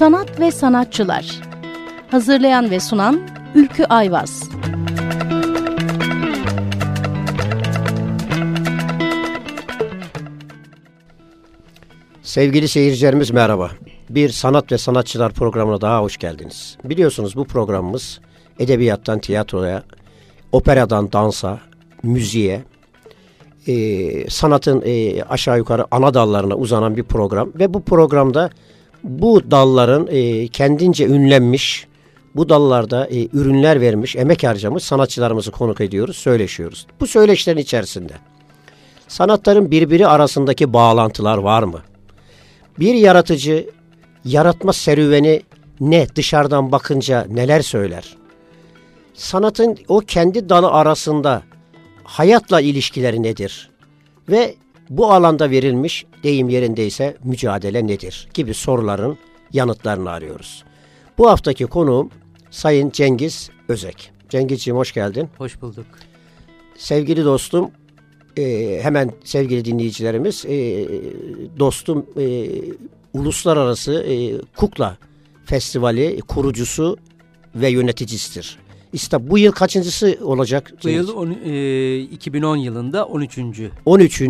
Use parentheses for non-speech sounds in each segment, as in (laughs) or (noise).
Sanat ve Sanatçılar Hazırlayan ve sunan Ülkü Ayvaz Sevgili seyircilerimiz merhaba. Bir Sanat ve Sanatçılar programına daha hoş geldiniz. Biliyorsunuz bu programımız edebiyattan tiyatroya, operadan dansa, müziğe, e, sanatın e, aşağı yukarı ana dallarına uzanan bir program. Ve bu programda bu dalların e, kendince ünlenmiş, bu dallarda e, ürünler vermiş, emek harcamış sanatçılarımızı konuk ediyoruz, söyleşiyoruz. Bu söyleşilerin içerisinde sanatların birbiri arasındaki bağlantılar var mı? Bir yaratıcı yaratma serüveni ne dışarıdan bakınca neler söyler? Sanatın o kendi dalı arasında hayatla ilişkileri nedir? Ve bu alanda verilmiş deyim yerindeyse mücadele nedir? gibi soruların yanıtlarını arıyoruz. Bu haftaki konuğum Sayın Cengiz Özek. Cengizciğim hoş geldin. Hoş bulduk. Sevgili dostum, e, hemen sevgili dinleyicilerimiz, e, dostum e, uluslararası e, kukla festivali kurucusu ve yöneticisidir. İşte bu yıl kaçıncısı olacak? Bu yıl on, e, 2010 yılında 13. 13.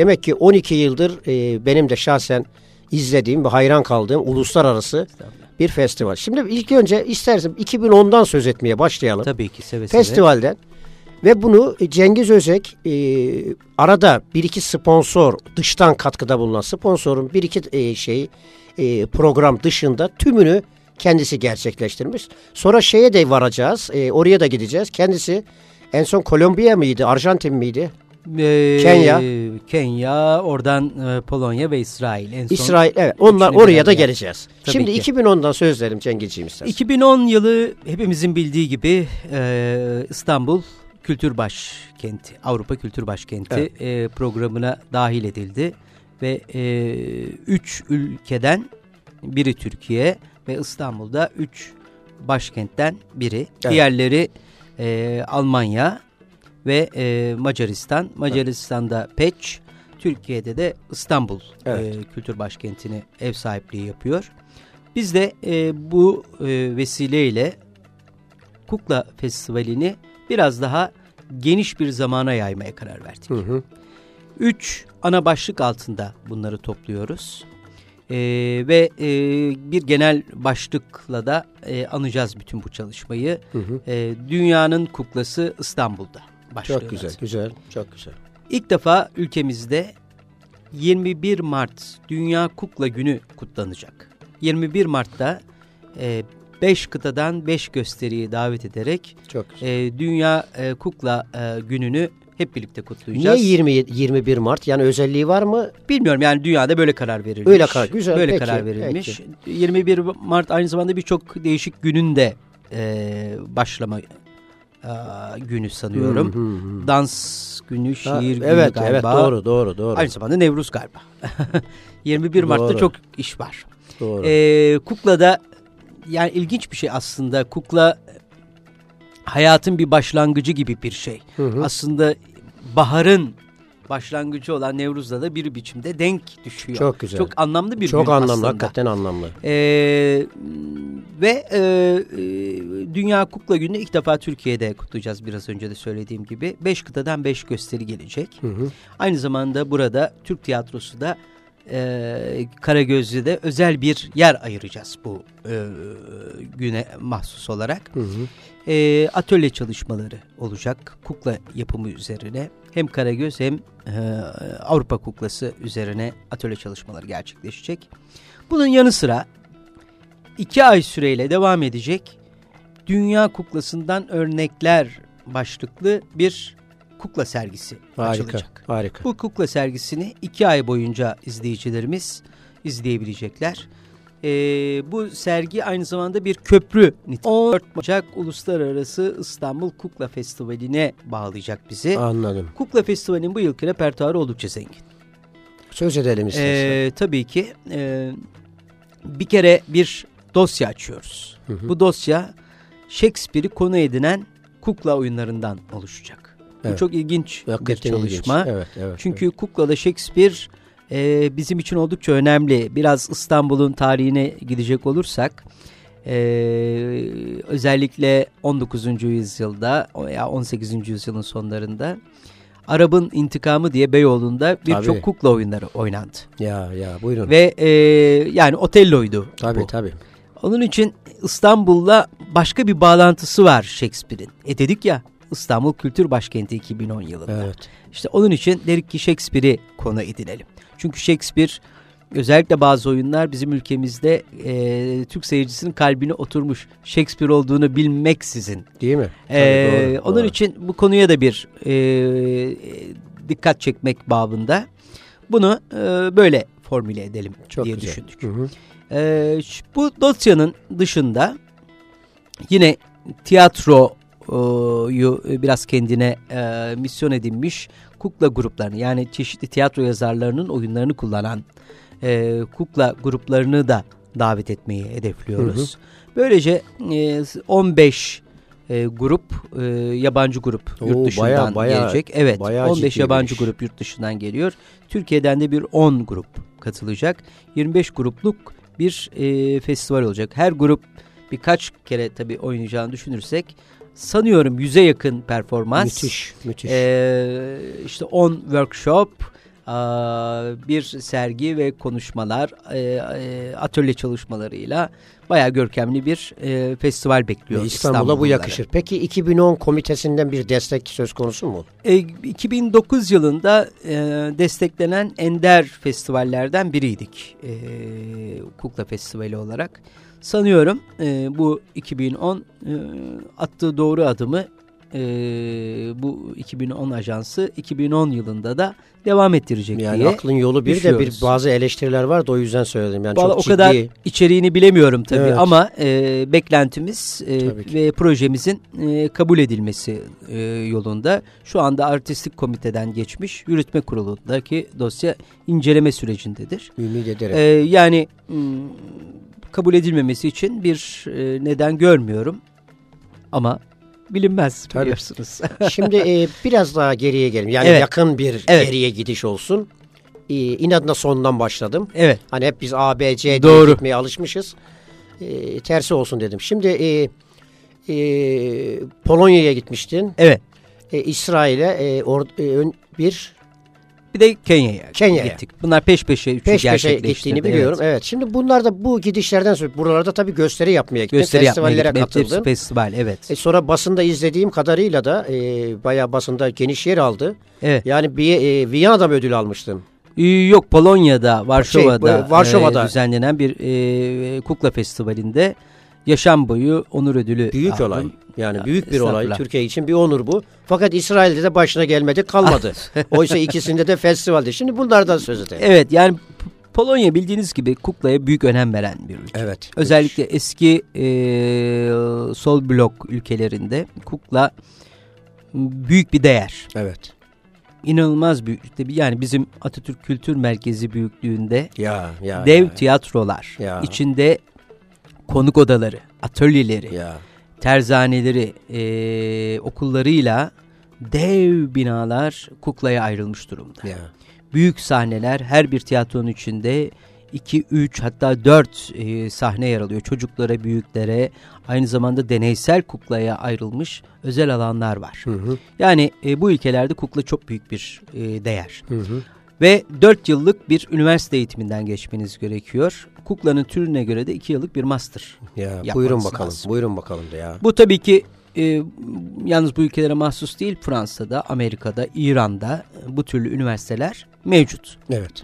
Demek ki 12 yıldır e, benim de şahsen izlediğim ve hayran kaldığım uluslararası bir festival. Şimdi ilk önce istersen 2010'dan söz etmeye başlayalım. Tabii ki seve seve. Festivalden. Ve bunu Cengiz Özek e, arada bir iki sponsor dıştan katkıda bulunan sponsorun bir iki e, şey e, program dışında tümünü kendisi gerçekleştirmiş. Sonra şeye de varacağız. E, oraya da gideceğiz. Kendisi en son Kolombiya mıydı? Arjantin miydi? Ee, Kenya. Kenya, oradan e, Polonya ve İsrail. En son İsrail evet. Onlar oraya da geleceğiz. Tabii Şimdi ki. 2010'dan söz verelim Cengizciğim istersen. 2010 yılı hepimizin bildiği gibi e, İstanbul Kültür Başkenti, Avrupa Kültür Başkenti Evet. e, programına dahil edildi. Ve e, üç ülkeden biri Türkiye ve İstanbul'da üç başkentten biri. Evet. Diğerleri e, Almanya ve e, Macaristan. Macaristan'da Peç, Türkiye'de de İstanbul Evet. e, Kültür Başkenti'ni ev sahipliği yapıyor. Biz de e, bu e, vesileyle Kukla Festivali'ni biraz daha geniş bir zamana yaymaya karar verdik. Hı hı. Üç ana başlık altında bunları topluyoruz. E, ve e, bir genel başlıkla da e, anacağız bütün bu çalışmayı. Hı hı. E, Dünyanın Kuklası İstanbul'da başlıyoruz. Çok güzel, güzel, çok güzel. İlk defa ülkemizde 21 Mart Dünya Kukla Günü kutlanacak. 21 Mart'ta 5 kıtadan 5 gösteriyi davet ederek Çok güzel. e, Dünya e, Kukla e, Günü'nü hep birlikte Niye kutlayacağız. 20 21 Mart? Yani özelliği var mı? Bilmiyorum yani dünyada böyle karar verilmiş. Öyle karar- güzel, Böyle peki, karar verilmiş. 21 Mart aynı zamanda birçok değişik günün de e, başlama günü sanıyorum. Hı hı hı. Dans günü, şiir Ha, günü evet, galiba. evet doğru, doğru, doğru. Aynı zamanda Nevruz galiba. (laughs) 21 Mart'ta Doğru. çok iş var. doğru. Ee, kuklada yani ilginç bir şey aslında. Kukla hayatın bir başlangıcı gibi bir şey. Hı hı. Aslında baharın başlangıcı olan Nevruz'da da bir biçimde denk düşüyor. Çok güzel. Çok anlamlı bir Çok gün anlamlı, aslında. hakikaten anlamlı. Ee, ve e, e, Dünya Kukla Günü'nü ilk defa Türkiye'de kutlayacağız biraz önce de söylediğim gibi. Beş kıtadan beş gösteri gelecek. Hı hı. Aynı zamanda burada Türk tiyatrosu da e, Karagözlü'de özel bir yer ayıracağız bu e, güne mahsus olarak. Hı hı. E, atölye çalışmaları olacak kukla yapımı üzerine. Hem Karagöz hem e, Avrupa kuklası üzerine atölye çalışmaları gerçekleşecek. Bunun yanı sıra iki ay süreyle devam edecek Dünya Kuklasından Örnekler başlıklı bir kukla sergisi Harika, açılacak. harika. Bu kukla sergisini iki ay boyunca izleyicilerimiz izleyebilecekler. Ee, bu sergi aynı zamanda bir köprü. 14 Ocak Uluslararası İstanbul Kukla Festivali'ne bağlayacak bizi. Anladım. Kukla Festivali'nin bu yılki repertuarı oldukça zengin. Söz edelim istersen. Ee, tabii ki e, bir kere bir dosya açıyoruz. Hı hı. Bu dosya Shakespeare'i konu edinen kukla oyunlarından oluşacak. Bu Evet. çok ilginç bir Hakikaten ilginç. çalışma. Evet, evet. Çünkü kuklada Shakespeare e, bizim için oldukça önemli. Biraz İstanbul'un tarihine gidecek olursak e, özellikle 19. yüzyılda veya 18. yüzyılın sonlarında Arap'ın intikamı diye Beyoğlu'nda birçok kukla oyunları oynandı. Ya ya buyurun. Ve e, yani Otello'ydu tabii bu. tabii. Onun için İstanbul'la başka bir bağlantısı var Shakespeare'in. E dedik ya İstanbul Kültür Başkenti 2010 yılında. Evet. İşte onun için dedik ki Shakespeare'i konu edinelim. Çünkü Shakespeare özellikle bazı oyunlar bizim ülkemizde e, Türk seyircisinin kalbine oturmuş. Shakespeare olduğunu bilmeksizin. Değil mi? E, Tabii, doğru, onun doğru. için bu konuya da bir e, e, dikkat çekmek babında bunu e, böyle formüle edelim Çok diye güzel. düşündük. Hı hı. Ee, ş- bu dosyanın dışında yine tiyatroyu biraz kendine e, misyon edinmiş kukla gruplarını yani çeşitli tiyatro yazarlarının oyunlarını kullanan e, kukla gruplarını da davet etmeyi hedefliyoruz. Böylece e, 15 e, grup e, yabancı grup yurt Oo, dışından bayağı- bayağı- gelecek. Evet bayağı 15 ciddi yabancı iş. grup yurt dışından geliyor. Türkiye'den de bir 10 grup katılacak. 25 grupluk bir e, festival olacak. Her grup birkaç kere tabii oynayacağını düşünürsek sanıyorum 100'e yakın performans. Müthiş, müthiş. Ee, işte 10 workshop, bir sergi ve konuşmalar, e, e, atölye çalışmalarıyla bayağı görkemli bir e, festival bekliyor İstanbul'a bu İstanbulluları. yakışır. Peki 2010 komitesinden bir destek söz konusu mu? E, 2009 yılında e, desteklenen ender festivallerden biriydik. E, Kukla Festivali olarak. Sanıyorum e, bu 2010 e, attığı doğru adımı e, bu 2010 ajansı 2010 yılında da devam ettirecek Yani diye. aklın yolu bir de bir bazı eleştiriler var da o yüzden söyledim. Yani Vallahi çok o ciddi. kadar içeriğini bilemiyorum tabii Evet. ama e, beklentimiz e, ve projemizin e, kabul edilmesi e, yolunda şu anda artistik komiteden geçmiş yürütme kurulundaki dosya inceleme sürecindedir. Ümit ederim. E, yani m, kabul edilmemesi için bir e, neden görmüyorum ama bilinmez Tabii. biliyorsunuz. (laughs) Şimdi e, biraz daha geriye gelelim. Yani Evet. yakın bir Evet. geriye gidiş olsun. E, inadına sondan başladım. evet Hani hep biz A, B, C diye Doğru. gitmeye alışmışız. E, tersi olsun dedim. Şimdi e, e, Polonya'ya gitmiştin. evet E, İsrail'e e, or- e, ön- bir bir de Kenya'ya Kenya'ya. gittik. Bunlar peş peşe üçü peş peşe gittiğini biliyorum. Evet. Evet. Şimdi bunlar da bu gidişlerden sonra buralarda tabii gösteri yapmaya gittin. Gösteri yapmaya Festivallere gittim. Hepsi katıldın. Festival evet. E, sonra basında izlediğim kadarıyla da e, bayağı basında geniş yer aldı. Evet. Yani bir e, Viyana'da mı ödül almıştın? Ee, Yok Polonya'da, Varşova'da, Şey, Varşova'da. e, düzenlenen bir e, kukla festivalinde yaşam boyu onur ödülü Büyük aldım. olay. Yani Ya, büyük bir olay. Türkiye için bir onur bu. Fakat İsrail'de de başına gelmedi kalmadı. (laughs) Oysa ikisinde de festivalde. Şimdi bunlardan söz edelim. Evet yani Polonya bildiğiniz gibi kuklaya büyük önem veren bir ülke. Evet. Özellikle eski e, sol blok ülkelerinde kukla büyük bir değer. Evet. İnanılmaz büyüklükte bir yani bizim Atatürk Kültür Merkezi büyüklüğünde Ya ya. dev ya, tiyatrolar, Ya. içinde konuk odaları, atölyeleri, ya. Terzaneleri, e, okullarıyla dev binalar kuklaya ayrılmış durumda. Ya. Büyük sahneler her bir tiyatronun içinde 2, 3 hatta 4 e, sahne yer alıyor. Çocuklara, büyüklere aynı zamanda deneysel kuklaya ayrılmış özel alanlar var. Hı hı. Yani e, bu ülkelerde kukla çok büyük bir e, değer. Hı hı. Ve 4 yıllık bir üniversite eğitiminden geçmeniz gerekiyor. Kuklanın türüne göre de 2 yıllık bir master Ya buyurun bakalım. lazım. Buyurun bakalım da ya. Bu tabii ki e, yalnız bu ülkelere mahsus değil. Fransa'da, Amerika'da, İran'da e, bu türlü üniversiteler mevcut. Evet.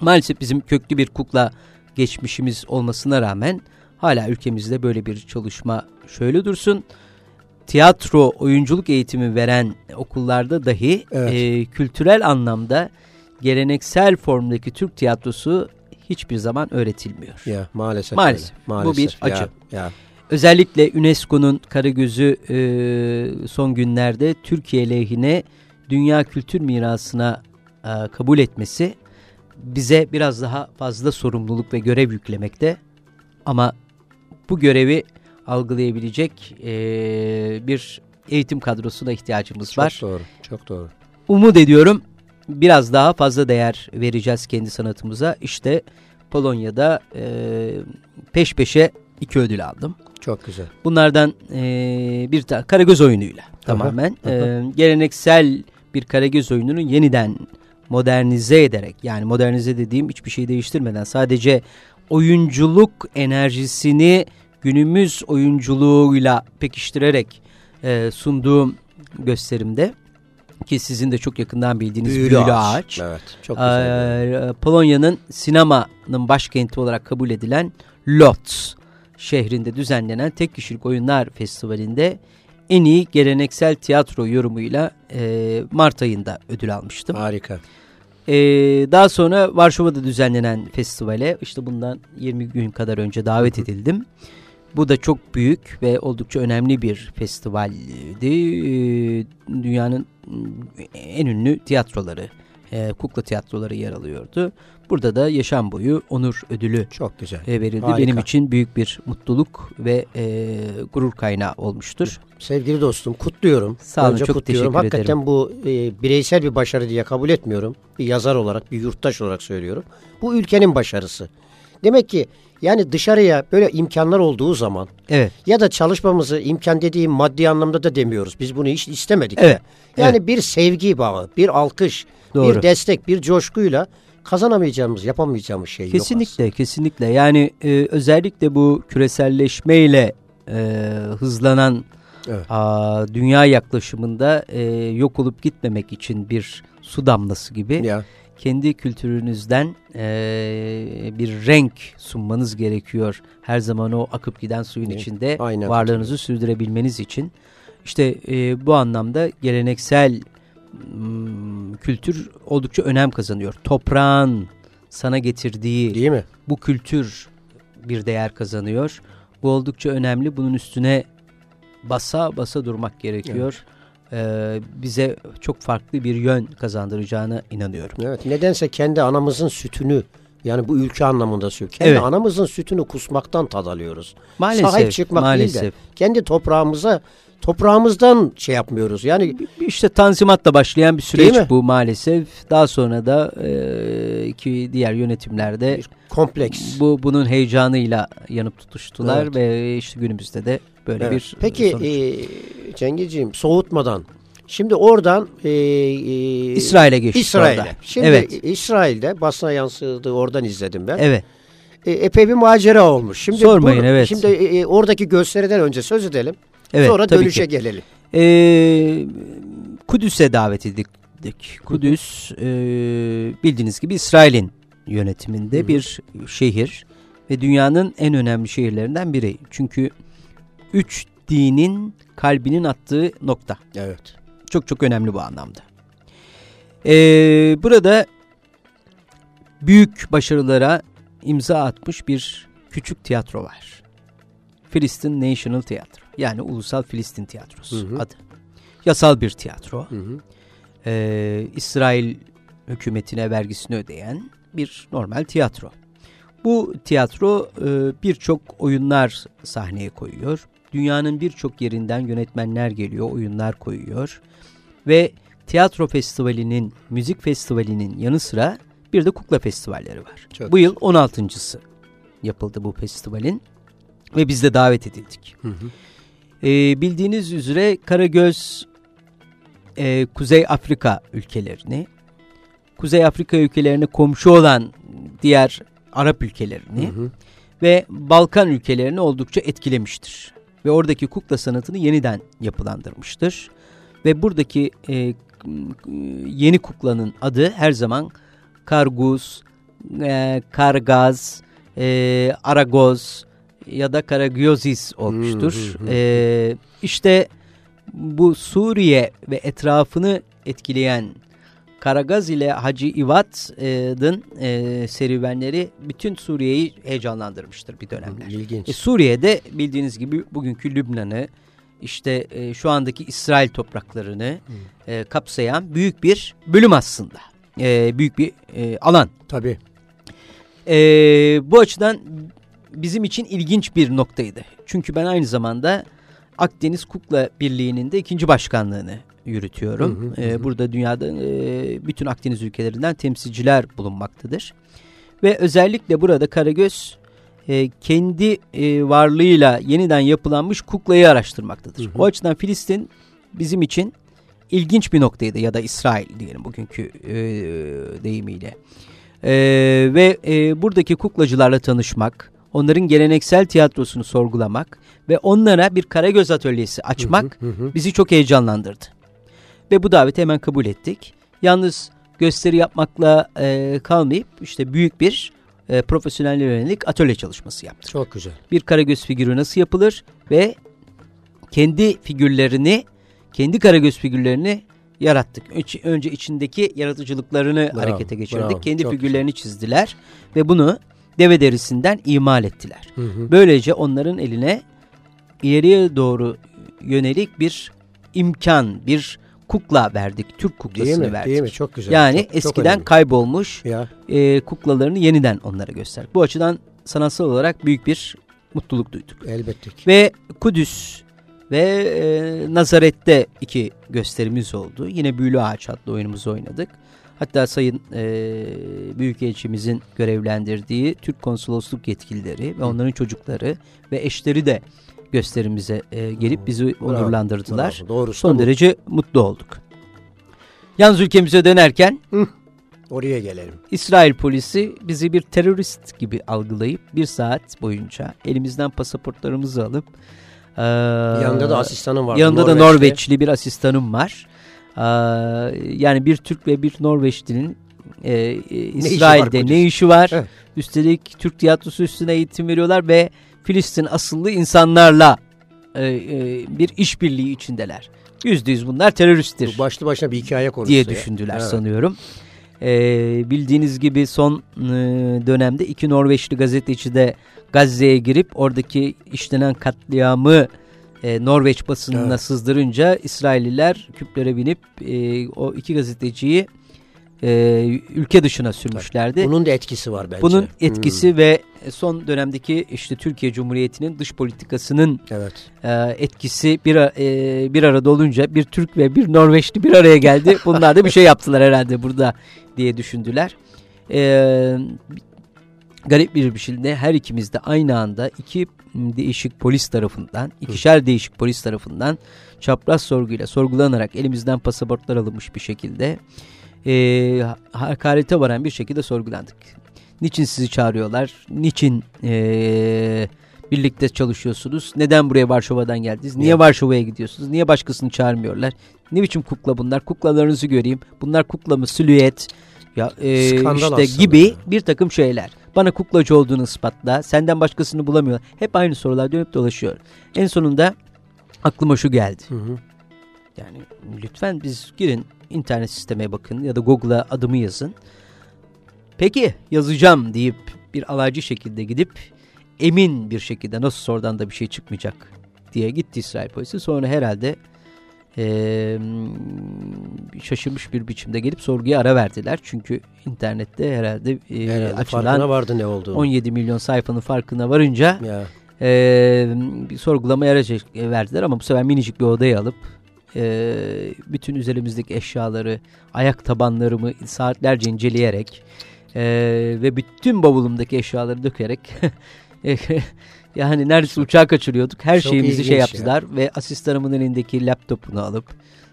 Maalesef bizim köklü bir kukla geçmişimiz olmasına rağmen hala ülkemizde böyle bir çalışma şöyle dursun. Tiyatro, oyunculuk eğitimi veren okullarda dahi Evet. e, kültürel anlamda geleneksel formdaki Türk tiyatrosu hiçbir zaman öğretilmiyor. Ya maalesef. Maalesef. öyle. Bu Maalesef. bir Ya, acı. Ya. Özellikle UNESCO'nun Karagöz'ü e, son günlerde Türkiye lehine Dünya Kültür Mirası'na e, kabul etmesi bize biraz daha fazla sorumluluk ve görev yüklemekte. Ama bu görevi algılayabilecek e, bir eğitim kadrosuna ihtiyacımız Çok var. doğru. Çok doğru. Umut ediyorum biraz daha fazla değer vereceğiz kendi sanatımıza. İşte Polonya'da e, peş peşe iki ödül aldım. Çok güzel. Bunlardan e, bir tane Karagöz oyunuyla tamamen e, geleneksel bir Karagöz oyununu yeniden modernize ederek yani modernize dediğim hiçbir şey değiştirmeden sadece oyunculuk enerjisini günümüz oyunculuğuyla pekiştirerek e, sunduğum gösterimde ki sizin de çok yakından bildiğiniz Büyülü, Büyülü, ağaç. Ağaç. Evet. Çok güzel. Ee, Polonya'nın sinemanın başkenti olarak kabul edilen Lodz şehrinde düzenlenen tek kişilik oyunlar festivalinde en iyi geleneksel tiyatro yorumuyla e, Mart ayında ödül almıştım. Harika. Ee, daha sonra Varşova'da düzenlenen festivale işte bundan 20 gün kadar önce davet edildim. Bu da çok büyük ve oldukça önemli bir festivaldi. Ee, dünyanın en ünlü tiyatroları, e, kukla tiyatroları yer alıyordu. Burada da yaşam boyu onur ödülü Çok güzel. e, verildi. Harika. Benim için büyük bir mutluluk ve e, gurur kaynağı olmuştur. Sevgili dostum kutluyorum. Sağ olun, çok kutluyorum. teşekkür Hakikaten ederim. bu e, bireysel bir başarı diye kabul etmiyorum. Bir yazar olarak, bir yurttaş olarak söylüyorum. Bu ülkenin başarısı. Demek ki yani dışarıya böyle imkanlar olduğu zaman Evet. ya da çalışmamızı imkan dediğim maddi anlamda da demiyoruz. Biz bunu hiç istemedik. Evet, Yani bir sevgi bağı, bir alkış, Doğru. bir destek, bir coşkuyla kazanamayacağımız, yapamayacağımız şey yok Kesinlikle, kesinlikle. Yani e, özellikle bu küreselleşmeyle e, hızlanan Evet. a, dünya yaklaşımında e, yok olup gitmemek için bir su damlası gibi. Ya, kendi kültürünüzden e, bir renk sunmanız gerekiyor. Her zaman o akıp giden suyun Evet, içinde aynen varlığınızı sürdürebilmeniz için. İşte e, bu anlamda geleneksel m, kültür oldukça önem kazanıyor. Toprağın sana getirdiği değil mi? bu kültür bir değer kazanıyor. Bu oldukça önemli. Bunun üstüne basa basa durmak gerekiyor. Ee, bize çok farklı bir yön kazandıracağına inanıyorum. Evet. Nedense kendi anamızın sütünü yani bu ülke anlamında söylüyorum. Kendi Evet. anamızın sütünü kusmaktan tad alıyoruz. Maalesef, Sahip çıkmak maalesef. değil de kendi toprağımıza toprağımızdan şey yapmıyoruz. Yani İşte tanzimatla başlayan bir süreç bu maalesef. Daha sonra da e, ki diğer yönetimlerde bir kompleks. bu bunun heyecanıyla yanıp tutuştular Evet. ve işte günümüzde de böyle Evet. bir Peki sonuç. e, Cengizciğim soğutmadan şimdi oradan e, e, İsrail'e geçtik İsrail'e. orada. Şimdi Evet. İsrail'de basına yansıdı oradan izledim ben. Evet. E, epey bir macera olmuş. Şimdi Sormayın, bu- evet. Şimdi e, e, oradaki gösteriden önce söz edelim. Evet, sonra dönüşe ki. gelelim. Ee, Kudüs'e davet edildik. Kudüs e, bildiğiniz gibi İsrail'in yönetiminde bir şehir ve dünyanın en önemli şehirlerinden biri. Çünkü üç dinin kalbinin attığı nokta. Evet. Çok çok önemli bu anlamda. Ee, burada büyük başarılara imza atmış bir küçük tiyatro var. Filistin National Theatre. Yani Ulusal Filistin Tiyatrosu Hı hı. adı. Yasal bir tiyatro. Hı hı. Ee, İsrail hükümetine vergisini ödeyen bir normal tiyatro. Bu tiyatro e, birçok oyunlar sahneye koyuyor. Dünyanın birçok yerinden yönetmenler geliyor, oyunlar koyuyor. Ve tiyatro festivalinin, müzik festivalinin yanı sıra bir de kukla festivalleri var. Çok bu yıl 16.sı yapıldı bu festivalin ve biz de davet edildik. Hı hı. Ee, bildiğiniz üzere Karagöz e, Kuzey Afrika ülkelerini, Kuzey Afrika ülkelerine komşu olan diğer Arap ülkelerini Hı hı. ve Balkan ülkelerini oldukça etkilemiştir. Ve oradaki kukla sanatını yeniden yapılandırmıştır. Ve buradaki e, yeni kuklanın adı her zaman Kargus, e, Kargaz, e, Aragoz ya da Karagiozis olmuştur. E, işte bu Suriye ve etrafını etkileyen Karagaz ile Hacı İvat'ın e, serüvenleri bütün Suriye'yi heyecanlandırmıştır bir dönemler. İlginç. E, Suriye'de bildiğiniz gibi bugünkü Lübnan'ı işte e, şu andaki İsrail topraklarını e, kapsayan büyük bir bölüm aslında. E, büyük bir e, alan. Tabii. E, bu açıdan bizim için ilginç bir noktaydı. Çünkü ben aynı zamanda Akdeniz Kukla Birliği'nin de ikinci başkanlığını yürütüyorum. Hı hı, E, hı. burada dünyada e, bütün Akdeniz ülkelerinden temsilciler bulunmaktadır. Ve özellikle burada Karagöz e, kendi e, varlığıyla yeniden yapılanmış kuklayı araştırmaktadır. Hı hı. O açıdan Filistin bizim için ilginç bir noktaydı ya da İsrail diyelim bugünkü e, deyimiyle. E, ve e, buradaki kuklacılarla tanışmak, onların geleneksel tiyatrosunu sorgulamak ve onlara bir Karagöz atölyesi açmak Hı hı. bizi çok heyecanlandırdı. Ve bu daveti hemen kabul ettik. Yalnız gösteri yapmakla e, kalmayıp işte büyük bir e, profesyonel yönelik atölye çalışması yaptık. Çok güzel. Bir Karagöz figürü nasıl yapılır ve kendi figürlerini, kendi Karagöz figürlerini yarattık. Önce, içindeki yaratıcılıklarını Bravo, harekete geçirdik. bravo. kendi figürlerini çizdiler ve bunu deve derisinden imal ettiler. Hı hı. Böylece onların eline ileriye doğru yönelik bir imkan, bir kukla verdik. Türk Değil kuklasını mi? verdik. Değil mi? Çok güzel. Yani Çok- çok eskiden önemli. kaybolmuş ya e, kuklalarını yeniden onlara gösterdik. Bu açıdan sanatsal olarak büyük bir mutluluk duyduk. elbette ki. Ve Kudüs ve e, Nazaret'te iki gösterimiz oldu. Yine Büyülü Ağaç adlı oyunumuzu oynadık. Hatta Sayın e, Büyükelçimizin görevlendirdiği Türk konsolosluk yetkilileri ve onların çocukları ve eşleri de gösterimize e, gelip bizi Bravo, onurlandırdılar. bravo. Doğrusu Son bu. derece mutlu olduk. Yalnız ülkemize dönerken Oraya gelelim. İsrail polisi bizi bir terörist gibi algılayıp bir saat boyunca elimizden pasaportlarımızı alıp eee, Yanında da asistanım var. yanında da Norveç'te. Norveçli bir asistanım var. Eee, yani bir Türk ve bir Norveçlinin eee, var İsrail'de ne işi var? Evet. Üstelik Türk tiyatrosu üstüne eğitim veriyorlar ve Filistin asıllı insanlarla eee, eee, bir işbirliği içindeler. Yüzde yüz bunlar teröristtir Bu başlı başına bir hikaye konusu. diye ya. düşündüler Evet. sanıyorum. Ee, bildiğiniz gibi son e, dönemde iki Norveçli gazeteci de Gazze'ye girip oradaki işlenen katliamı e, Norveç basınına Evet. sızdırınca İsrailliler küplere binip e, o iki gazeteciyi e, ülke dışına sürmüşlerdi. Bunun da etkisi var bence. Bunun Hmm, etkisi ve son dönemdeki işte Türkiye Cumhuriyeti'nin dış politikasının Evet. e, etkisi bir, e, bir arada olunca bir Türk ve bir Norveçli bir araya geldi. (laughs) Bunlar da bir şey yaptılar herhalde burada diye düşündüler. E, garip bir biçimde her ikimiz de aynı anda iki değişik polis tarafından, ikişer değişik polis tarafından çapraz sorguyla sorgulanarak elimizden pasaportlar alınmış bir şekilde e, hakarete varan bir şekilde sorgulandık. Niçin sizi çağırıyorlar? Niçin e, birlikte çalışıyorsunuz? Neden buraya Varşova'dan geldiniz? Niye Ya. Varşova'ya gidiyorsunuz? Niye başkasını çağırmıyorlar? Ne biçim kukla bunlar? Kuklalarınızı göreyim. Bunlar kukla mı? Silüet? Ya e, Skandal işte aslında gibi bir takım şeyler. Bana kuklacı olduğunu ispatla. Senden başkasını bulamıyor. Hep aynı sorular dönüp dolaşıyor. En sonunda aklıma şu geldi. Hı hı. Yani lütfen biz girin internet sisteme bakın ya da Google'a adımı yazın. Peki yazacağım deyip bir alaycı şekilde gidip emin bir şekilde nasıl oradan da bir şey çıkmayacak diye gitti İsrail polisi. Sonra herhalde eee, şaşırmış bir biçimde gelip sorguya ara verdiler. Çünkü internette herhalde, eee, Herhalde açılan vardı ne olduğunu. 17 milyon sayfanın farkına varınca Ya. ee, bir sorgulamaya ara çek- verdiler ama bu sefer minicik bir odaya alıp e, bütün üzerimizdeki eşyaları, ayak tabanlarımı saatlerce inceleyerek e, ve bütün bavulumdaki eşyaları dökerek (laughs) yani neredeyse uçağı kaçırıyorduk. Her Çok şeyimizi şey ilginç ya. yaptılar ve asistanımın elindeki laptopunu alıp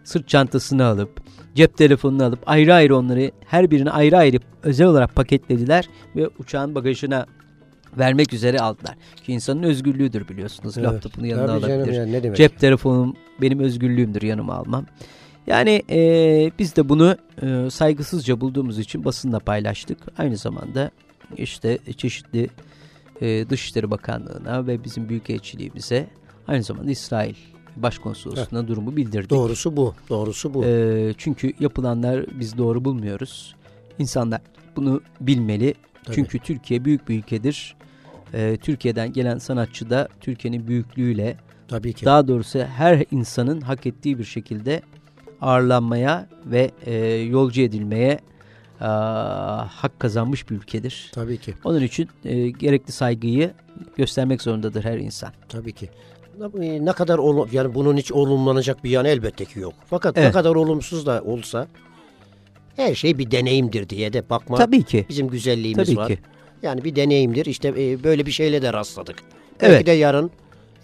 sırt çantasını alıp cep telefonunu alıp ayrı ayrı onları her birini ayrı ayrı özel olarak paketlediler ve uçağın bagajına vermek üzere aldılar. Ki insanın özgürlüğüdür biliyorsunuz. Evet. Laptopunu yanına Tabii canım alabilir. ya, ne demek? Cep telefonum benim özgürlüğümdür yanıma almam. Yani e, biz de bunu e, saygısızca bulduğumuz için basınla paylaştık. Aynı zamanda işte çeşitli e, Dışişleri Bakanlığı'na ve bizim Büyükelçiliğimize aynı zamanda İsrail Başkonsolosluğu'na durumu bildirdik. Doğrusu bu. Doğrusu bu. E, çünkü yapılanlar biz doğru bulmuyoruz. İnsanlar bunu bilmeli. Tabii. Çünkü Türkiye büyük bir ülkedir. E, Türkiye'den gelen sanatçı da Türkiye'nin büyüklüğüyle Tabii ki. daha doğrusu her insanın hak ettiği bir şekilde ağırlanmaya ve e, yolcu edilmeye e, hak kazanmış bir ülkedir. Tabii ki. Onun için e, gerekli saygıyı göstermek zorundadır her insan. Tabii ki. e, ne kadar olu- yani bunun hiç olumlanacak bir yanı elbette ki yok. Fakat ne Evet. kadar olumsuz da olsa her şey bir deneyimdir diye de bakma. Tabii ki. Bizim güzelliğimiz Tabii var. ki. Yani bir deneyimdir. İşte e, böyle bir şeyle de rastladık. Evet. Belki de yarın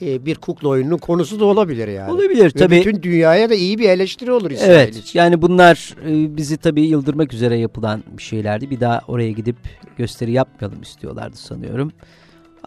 e, bir kukla oyununun konusu da olabilir yani. Olabilir Ve tabii. bütün dünyaya da iyi bir eleştiri olur İsrail Evet için. yani bunlar e, bizi tabii yıldırmak üzere yapılan bir şeylerdi. Bir daha oraya gidip gösteri yapmayalım istiyorlardı sanıyorum.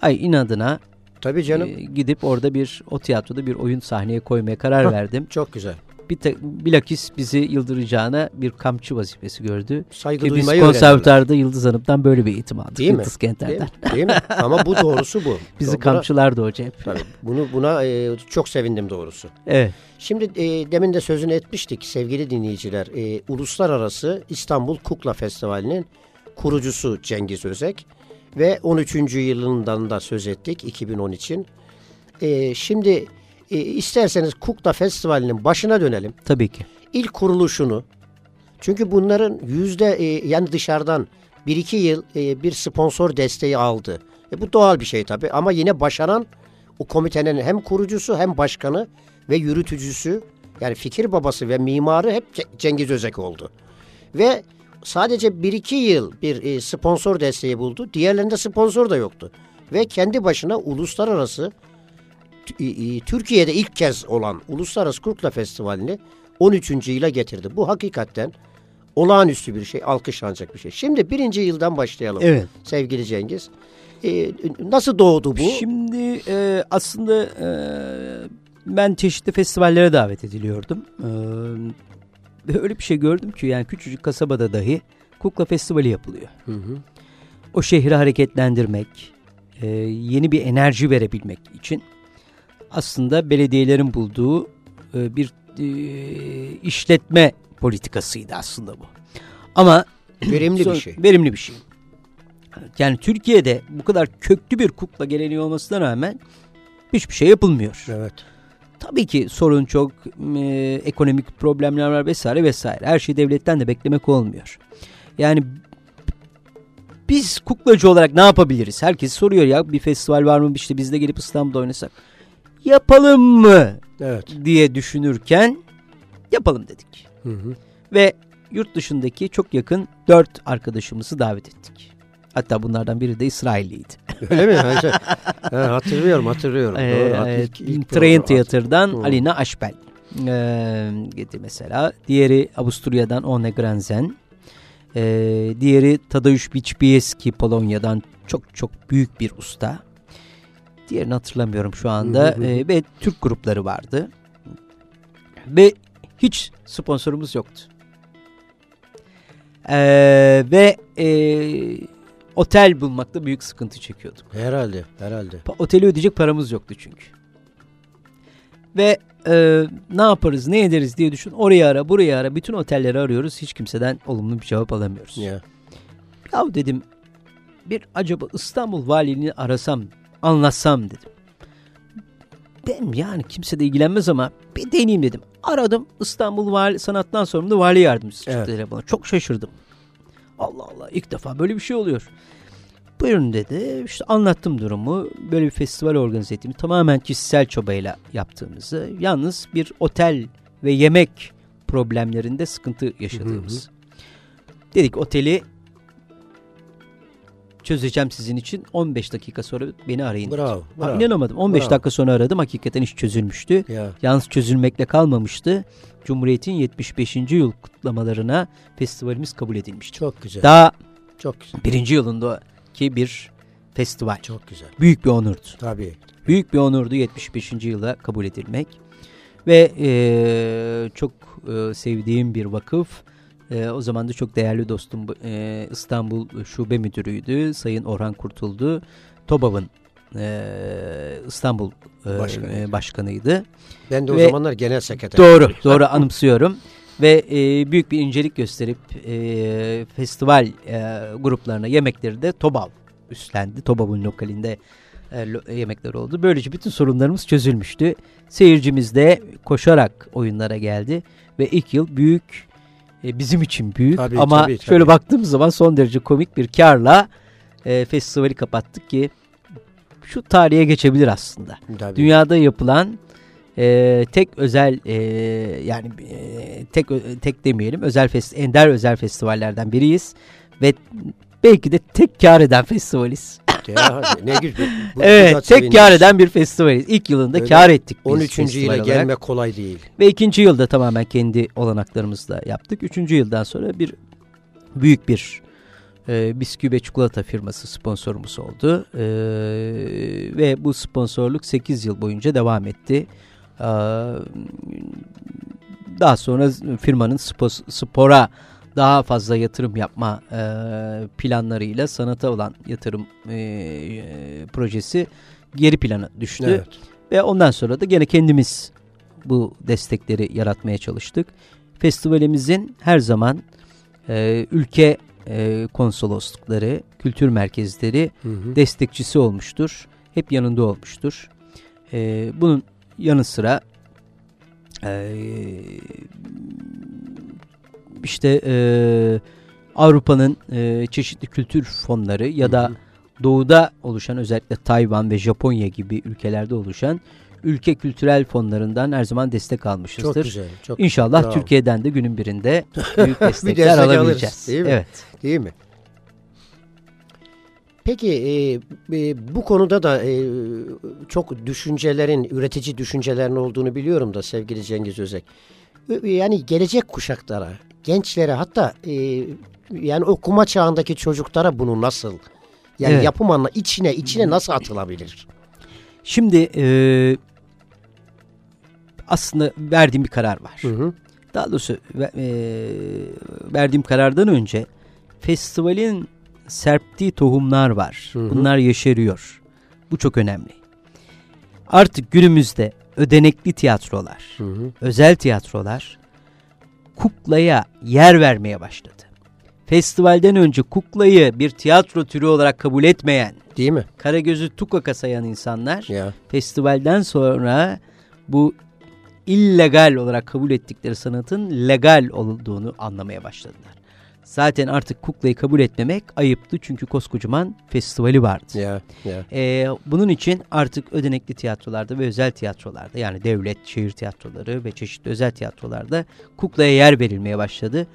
Ay inadına Tabii canım. e, gidip orada bir o tiyatroda bir oyun sahneye koymaya karar Hah. verdim. Çok güzel. Bir te, bilakis bizi yıldıracağına bir kamçı vazifesi gördü. Saygı Ki biz konservatuarda Yıldız Hanım'dan böyle bir eğitim aldık. Değil mi? Yıldız Değil Kenter'den. mi? Değil mi? Ama bu doğrusu bu. (laughs) Bizi Buna- kamçılardı hoca hep. Tabii, bunu buna e, çok sevindim doğrusu. Evet. Şimdi e, demin de sözünü etmiştik sevgili dinleyiciler. E, Uluslararası İstanbul Kukla Festivali'nin kurucusu Cengiz Özek ve 13. yılından da söz ettik 2010 için. E, şimdi e, isterseniz Kukla Festivali'nin başına dönelim. Tabii ki. İlk kuruluşunu çünkü bunların yüzde e, yani dışarıdan bir iki yıl e, bir sponsor desteği aldı. E, bu doğal bir şey tabii ama yine başaran o komitenin hem kurucusu hem başkanı ve yürütücüsü yani fikir babası ve mimarı hep Ce- Cengiz Özek oldu. Ve sadece bir iki yıl bir e, sponsor desteği buldu. Diğerlerinde sponsor da yoktu. Ve kendi başına uluslararası Türkiye'de ilk kez olan Uluslararası Kukla Festivali'ni 13. yıla getirdi. Bu hakikaten olağanüstü bir şey, alkışlanacak bir şey. Şimdi birinci yıldan başlayalım Evet. sevgili Cengiz. E, nasıl doğdu bu? Şimdi e, aslında e, ben çeşitli festivallere davet ediliyordum. E, öyle bir şey gördüm ki yani küçücük kasabada dahi kukla festivali yapılıyor. Hı hı. O şehri hareketlendirmek, e, yeni bir enerji verebilmek için aslında belediyelerin bulduğu e, bir e, işletme politikasıydı aslında bu. Ama (clears throat) Verimli Son- bir şey. Verimli bir şey. Yani Türkiye'de bu kadar köklü bir kukla geleneği olmasına rağmen hiçbir şey yapılmıyor. Evet. Tabii ki sorun çok, e, ekonomik problemler var vesaire vesaire. Her şeyi devletten de beklemek olmuyor. Yani biz kuklacı olarak ne yapabiliriz? Herkes soruyor ya bir festival var mı işte biz de gelip İstanbul'da oynasak. Yapalım mı Evet. diye düşünürken yapalım dedik. Hı hı. Ve yurt dışındaki çok yakın dört arkadaşımızı davet ettik. Hatta bunlardan biri de İsrailliydi. (laughs) Öyle mi? Ha, ha, hatırlıyorum, hatırlıyorum. Doğru. hat- Ee, ilk- ilk Train Theater'dan Hı. Alina Aşbel. Ee, mesela. Diğeri Avusturya'dan One Granzen. Ee, diğeri Tadeusz Biçbieski Polonya'dan çok çok büyük bir usta. Diğerini hatırlamıyorum şu anda. Ee, ve Türk grupları vardı. Ve hiç sponsorumuz yoktu. Ee, ve e, otel bulmakta büyük sıkıntı çekiyorduk. Herhalde, herhalde. Pa- Oteli ödeyecek paramız yoktu çünkü. Ve e, ne yaparız ne ederiz diye düşün. Oraya ara buraya ara bütün otelleri arıyoruz. Hiç kimseden olumlu bir cevap alamıyoruz. Ya. Ya dedim bir acaba İstanbul valiliğini arasam anlatsam dedim. Ben yani kimse de ilgilenmez ama bir deneyeyim dedim. Aradım İstanbul Vali Sanattan Sorumlu Vali Yardımcısı Evet. çıktı telefona. Çok şaşırdım. Allah Allah ilk defa böyle bir şey oluyor. Buyurun dedi. İşte anlattım durumu. Böyle bir festival organize ettiğimi tamamen kişisel çabayla yaptığımızı. Yalnız bir otel ve yemek problemlerinde sıkıntı yaşadığımız. Dedik oteli çözeceğim sizin için 15 dakika sonra beni arayın. dedi. Bravo, Ha, bravo. inanamadım. 15 Bravo. dakika sonra aradım. Hakikaten iş çözülmüştü. Ya. Yalnız çözülmekle kalmamıştı. Cumhuriyet'in 75. yıl kutlamalarına festivalimiz kabul edilmişti. Çok güzel. Daha Çok güzel. birinci yılındaki bir festival. Çok güzel. Büyük bir onurdu. Tabii. Büyük bir onurdu 75. yıla kabul edilmek. Ve eee, çok eee, sevdiğim bir vakıf. Eee, o zaman da çok değerli dostum eee, İstanbul Şube Müdürü'ydü. Sayın Orhan Kurtuldu. TOBAV'ın eee, İstanbul eee, Başkanıydı. eee, başkanıydı. Ben de o Ve- zamanlar genel sekreter. Doğru, doğru anımsıyorum. Ve e, büyük bir incelik gösterip e, festival e, gruplarına yemekleri de TOBAV üstlendi. TOBAV'ın lokalinde e, lo- yemekler oldu. Böylece bütün sorunlarımız çözülmüştü. Seyircimiz de koşarak oyunlara geldi. Ve ilk yıl büyük, e, bizim için büyük Tabii, ama tabii, tabii. şöyle baktığımız zaman son derece komik bir karla e, festivali kapattık ki şu tarihe geçebilir aslında. Tabii. Dünyada yapılan e, tek özel e, yani e, tek tek demeyelim özel fest ender özel festivallerden biriyiz ve belki de tek kar eden festivaliz. Ya, ne güzel. Bu, evet, tek kar eden bir festivaliz. İlk yılında Öyle. kar ettik biz 13. festival yıla olarak. gelmek kolay değil. Ve ikinci yılda tamamen kendi olanaklarımızla yaptık. Üçüncü yıldan sonra bir büyük bir e, bisküvi ve çikolata firması sponsorumuz oldu. E, ve bu sponsorluk 8 yıl boyunca devam etti. E, daha sonra firmanın spor, spora daha fazla yatırım yapma e, planlarıyla sanata olan yatırım e, e, projesi geri plana düştü. Evet. Ve ondan sonra da gene kendimiz bu destekleri yaratmaya çalıştık. Festivalimizin her zaman e, ülke e, konsoloslukları, kültür merkezleri Hı hı. destekçisi olmuştur. Hep yanında olmuştur. E, bunun yanı sıra e, işte e, Avrupa'nın e, çeşitli kültür fonları ya da Hı hı. doğuda oluşan özellikle Tayvan ve Japonya gibi ülkelerde oluşan ülke kültürel fonlarından her zaman destek almışızdır. Çok güzel. Çok İnşallah Bravo. Türkiye'den de günün birinde (laughs) büyük destekler destek alabileceğiz. alırız, değil mi? Evet. Değil mi? Peki e, e, bu konuda da e, çok düşüncelerin, üretici düşüncelerin olduğunu biliyorum da sevgili Cengiz Özek. Yani gelecek kuşaklara, gençlere hatta e, yani okuma çağındaki çocuklara bunu nasıl yani Evet. yapım anla içine içine nasıl atılabilir? Şimdi e, aslında verdiğim bir karar var. Hı hı. Daha doğrusu e, verdiğim karardan önce festivalin serptiği tohumlar var. Hı hı. Bunlar yeşeriyor. Bu çok önemli. Artık günümüzde ödenekli tiyatrolar, Hı hı. özel tiyatrolar kuklaya yer vermeye başladı. Festivalden önce kuklayı bir tiyatro türü olarak kabul etmeyen, Değil mi? Karagöz'ü tukaka sayan insanlar Ya. festivalden sonra bu illegal olarak kabul ettikleri sanatın legal olduğunu anlamaya başladılar. Zaten artık kuklayı kabul etmemek ayıptı çünkü koskocaman festivali vardı. Ya. Ya. Ee, bunun için artık ödenekli tiyatrolarda ve özel tiyatrolarda yani devlet, şehir tiyatroları ve çeşitli özel tiyatrolarda kuklaya yer verilmeye başladı.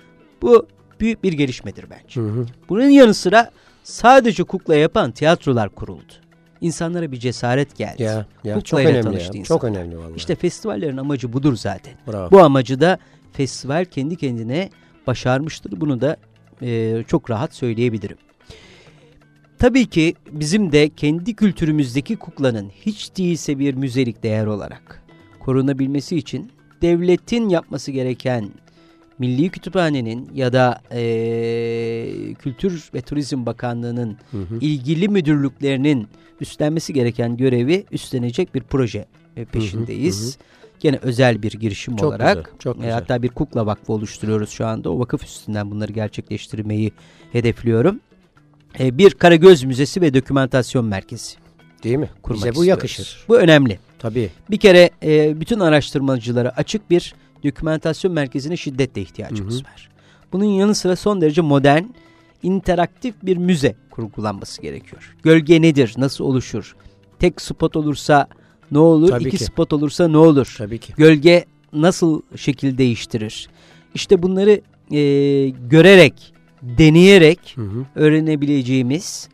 Bu büyük bir gelişmedir bence. Hı hı. Bunun yanı sıra sadece kukla yapan tiyatrolar kuruldu. İnsanlara bir cesaret geldi. Ya. Ya. Çok önemli tanıştı ya. Çok önemli vallahi. İşte festivallerin amacı budur zaten. Bravo. Bu amacı da festival kendi kendine başarmıştır. Bunu da e, çok rahat söyleyebilirim. Tabii ki bizim de kendi kültürümüzdeki kuklanın hiç değilse bir müzelik değer olarak korunabilmesi için devletin yapması gereken Milli Kütüphane'nin ya da e, Kültür ve Turizm Bakanlığı'nın Hı hı. ilgili müdürlüklerinin üstlenmesi gereken görevi üstlenecek bir proje peşindeyiz. hı hı. Gene özel bir girişim Çok olarak. güzel, çok e, güzel. hatta bir kukla vakfı oluşturuyoruz şu anda. O vakıf üstünden bunları gerçekleştirmeyi hedefliyorum. E, bir Karagöz Müzesi ve Dokümantasyon Merkezi Değil mi? kurmak Bize bu istiyoruz. yakışır. Bu önemli. Tabii. Bir kere e, bütün araştırmacılara açık bir dokümantasyon merkezine şiddetle ihtiyacımız Hı hı. var. Bunun yanı sıra son derece modern, interaktif bir müze kurgulanması gerekiyor. Gölge nedir, nasıl oluşur? Tek spot olursa ne olur, Tabii iki ki. spot olursa ne olur? Tabii ki. Gölge nasıl şekil değiştirir? İşte bunları e, görerek, deneyerek Hı hı. öğrenebileceğimiz,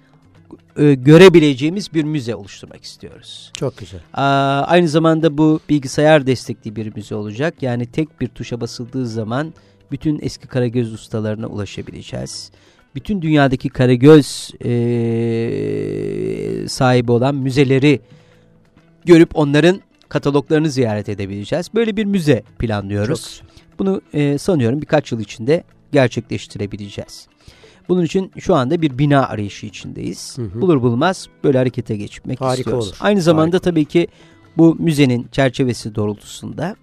e, görebileceğimiz bir müze oluşturmak istiyoruz. Çok güzel. Aa, aynı zamanda bu bilgisayar destekli bir müze olacak. Yani tek bir tuşa basıldığı zaman bütün eski Karagöz ustalarına ulaşabileceğiz. Bütün dünyadaki Karagöz eee, sahibi olan müzeleri görüp onların kataloglarını ziyaret edebileceğiz. Böyle bir müze planlıyoruz. Bunu eee, sanıyorum birkaç yıl içinde gerçekleştirebileceğiz. Bunun için şu anda bir bina arayışı içindeyiz. Hı hı. Bulur bulmaz böyle harekete geçmek Harika istiyoruz. olur. Aynı zamanda Harika. tabii ki bu müzenin çerçevesi doğrultusunda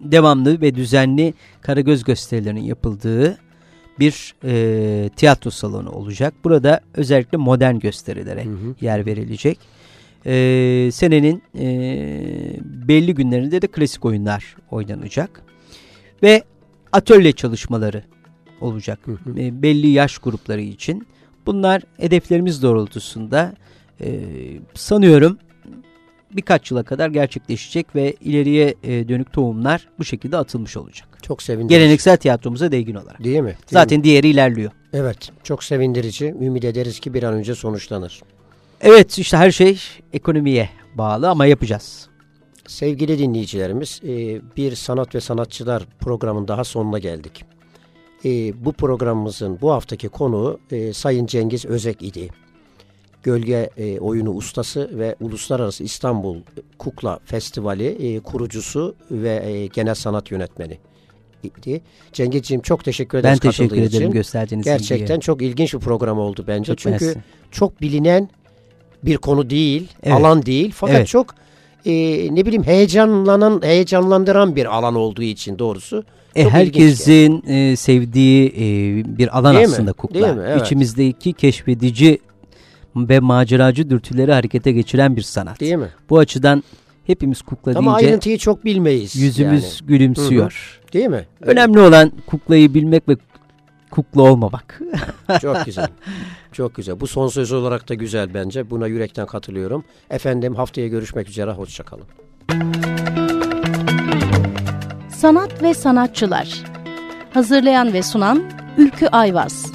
devamlı ve düzenli Karagöz gösterilerinin yapıldığı bir e, tiyatro salonu olacak. Burada özellikle modern gösterilere Hı hı. yer verilecek. E, senenin e, belli günlerinde de klasik oyunlar oynanacak. Ve atölye çalışmaları olacak Hı hı. e, belli yaş grupları için. Bunlar hedeflerimiz doğrultusunda e, sanıyorum birkaç yıla kadar gerçekleşecek ve ileriye e, dönük tohumlar bu şekilde atılmış olacak. Çok sevindirici. Geleneksel tiyatromuza değgin olarak. Değil mi? Değil Zaten mi? diğeri ilerliyor. Evet. Çok sevindirici. Ümit ederiz ki bir an önce sonuçlanır. Evet işte her şey ekonomiye bağlı ama yapacağız. Sevgili dinleyicilerimiz, e, bir sanat ve sanatçılar programın daha sonuna geldik. E, bu programımızın bu haftaki konuğu e, Sayın Cengiz Özek idi. Gölge oyunu ustası ve Uluslararası İstanbul Kukla Festivali kurucusu ve genel sanat yönetmeni idi. Cengizciğim çok teşekkür ederiz Ben teşekkür ederim için. gösterdiğiniz Gerçekten ilgiye. çok ilginç bir program oldu bence. Çok Çünkü mersi. çok bilinen bir konu değil, Evet. alan değil. Fakat Evet. çok e, ne bileyim heyecanlanan, heyecanlandıran bir alan olduğu için doğrusu. E, herkesin e, sevdiği e, bir alan Değil mi? aslında kukla. Değil mi? Evet. İçimizdeki keşfedici ve maceracı dürtüleri harekete geçiren bir sanat. Değil mi? Bu açıdan hepimiz kukla Ama deyince ayrıntıyı çok bilmeyiz. yüzümüz yani. gülümsüyor. Değil mi? Önemli olan kuklayı bilmek ve kukla olmamak. (laughs) Çok güzel. Çok güzel. Bu son söz olarak da güzel bence. Buna yürekten katılıyorum. Efendim haftaya görüşmek üzere. Hoşçakalın. Sanat ve sanatçılar. Hazırlayan ve sunan Ülkü Ayvaz.